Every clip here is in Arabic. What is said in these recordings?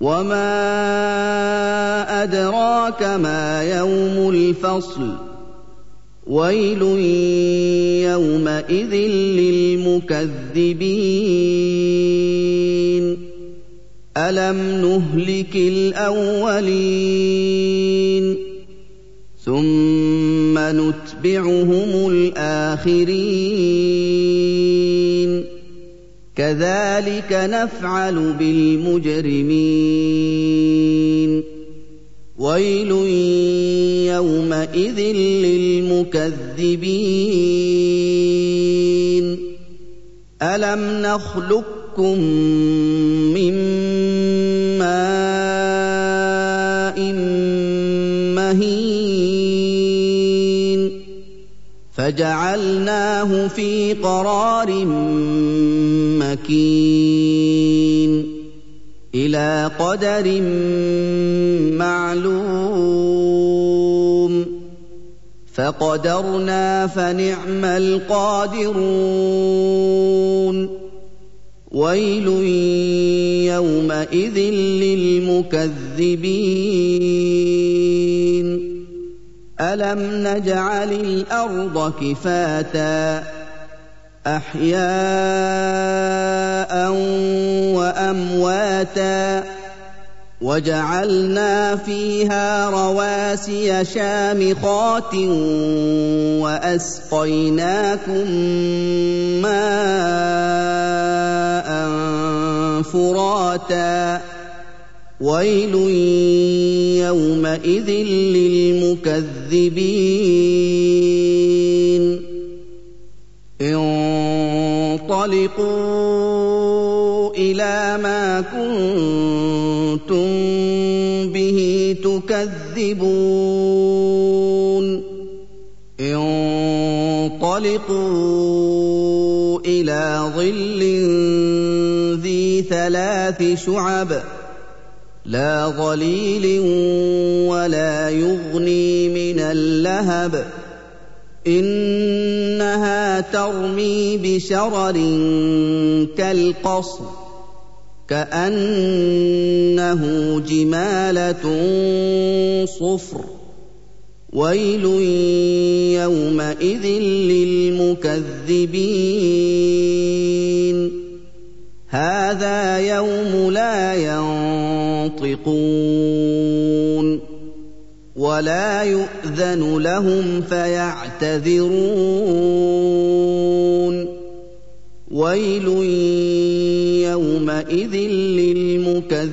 وما ادراك ما يوم الفصل ويل يومئذ للمكذبين الم نهلك الاولين ثم نتبعهم الاخرين كذلك نفعل بالمجرمين. ويل يومئذ للمكذبين. ألم نخلقكم من فجعلناه في قرار مكين إلى قدر معلوم فقدرنا فنعم القادرون ويل يومئذ للمكذبين الم نجعل الأرض كفاتا احياء وامواتا وجعلنا فيها رواسي شامخات واسقيناكم ماء فراتا ويل يومئذ للمكذبين انطلقوا إلى ما كنتم به تكذبون انطلقوا إلى ظل ذي ثلاث شعب لا ظليل ولا يغني من اللهب. إنها ترمي بشرر كالقصر كأنه جمالة صفر. ويل يومئذ للمكذبين. هذا يوم لا ينطقون. ولا يؤذن لهم فيعتذرون. ويل يومئذ للمكذبين.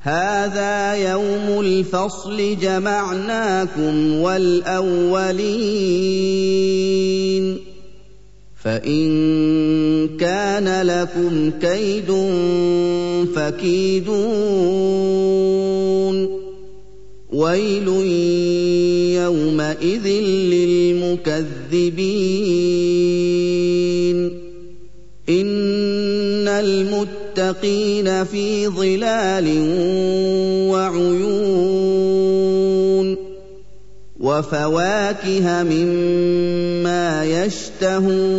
هذا يوم الفصل جمعناكم والأولين. فإن كان لكم كيد فكيدون. ويل يومئذ للمكذبين. إن المتقين في ظلال وعيون. وفواكه مما يشتهون.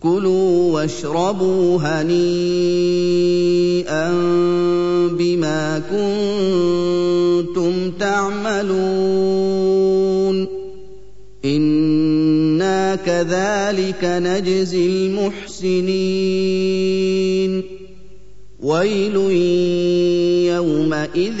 كلوا واشربوا هنيئا بما كنتم تعملون. إنا كذلك نجزي المحسنين. ويل يومئذ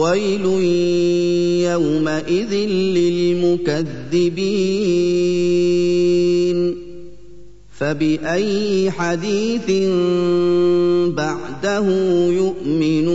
ويل يومئذ للمكذبين. فبأي حديث بعده يؤمنون؟